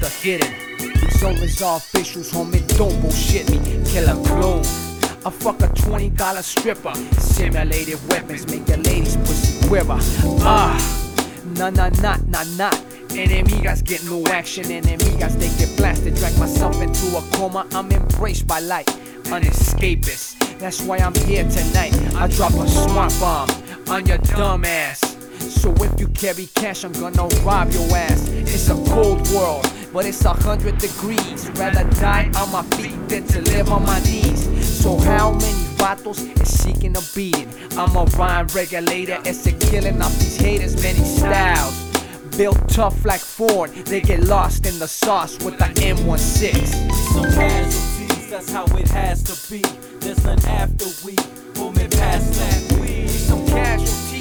get it. These unresolved officials, homie, don't bullshit me. Kill a clone. I fuck a $20 stripper. Simulated weapons make your ladies pussy quiver. Ah, nah, nah, nah, nah, nah. Enemigas get no action, enemigas they get blasted. Drag myself into a coma, I'm embraced by light. Unescapist, that's why I'm here tonight. I drop a smart bomb on your dumb ass. So if you carry cash, I'm gonna rob your ass. It's a cold world, but it's a hundred degrees. Rather die on my feet than to live on my knees. So how many vatos is seeking a beating? I'm a rhyme regulator, it's a killing off these haters, many styles. Built tough like Ford, they get lost in the sauce with the M16. Some casualties, that's how it has to be. There's none after we boom it past that we. Some casualties,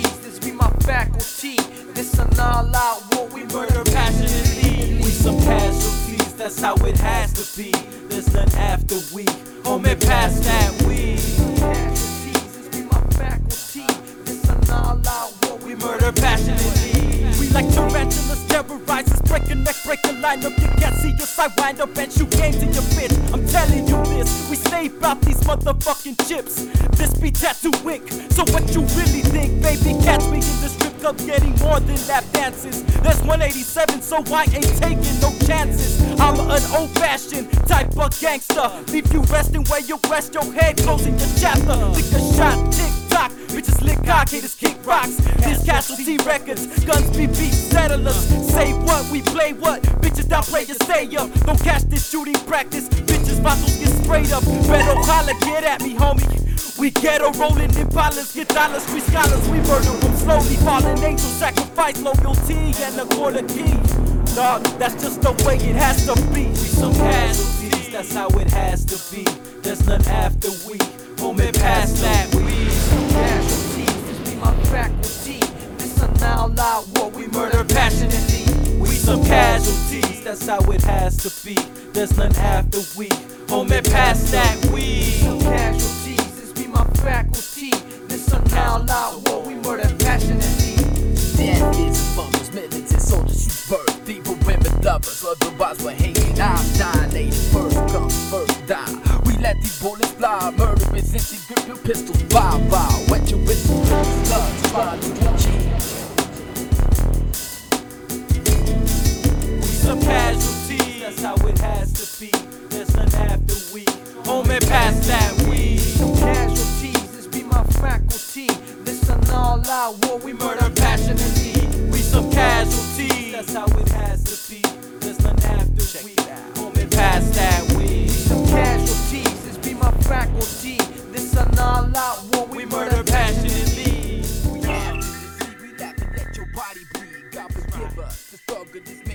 how it has to be. There's none after we oh, boom it past that we. Casualties, this be my faculty. This an all out war, We murder passionately. We like tarantulas, terrorizers, break a neck, break a line up. You can't see us, I wind up and shoot game to your bitch. I'm telling you this, we stay about these motherfucking chips. This be tattoo ink, so what you really think, baby? Catch me in the club getting more than lap dances. There's 187, so I ain't taking no chances. I'm an old fashioned type of gangster. Leave you resting where you rest your head, closing your chapter. Lick a shot, tick tock. Bitches lick cock, haters kick rocks. This casualty records, guns be beat settlers. Say what, we play what. Bitches down play you stay up. Don't catch this shooting practice. Bitches bottles get sprayed up. Better holla, get at me, homie. We ghetto rolling in dollars, get dollars, we scholars, we murder them slowly. Fallen angels sacrifice loyalty and a quarter key. Dog, that's just the way it has to be. We some casualties, that's how it has to be. There's none after we. Home it past that we. casualties, this be my faculty. This an all out war, we murder passionately. We some casualties, that's how it has to be. There's none after we. Home it past that we. Casualties, be my faculty. An all out war, we murder passionately. Death is among militant soldiers you birth. People, women, lovers, otherwise we're hanging out. Dilated first come, first die. We let these bullets fly. Murder is empty, grip your pistols, bow, bow. Wet your whistle, blood, try to achieve. All war, we murder passionately. We some casualties, that's how it has to be. There's none after we. Home and past that we. Some casualties, this be my faculty. This an all out war, we We murder murder passionately. We have to deceive, we laugh and let your body bleed. God forgive us. The struggle is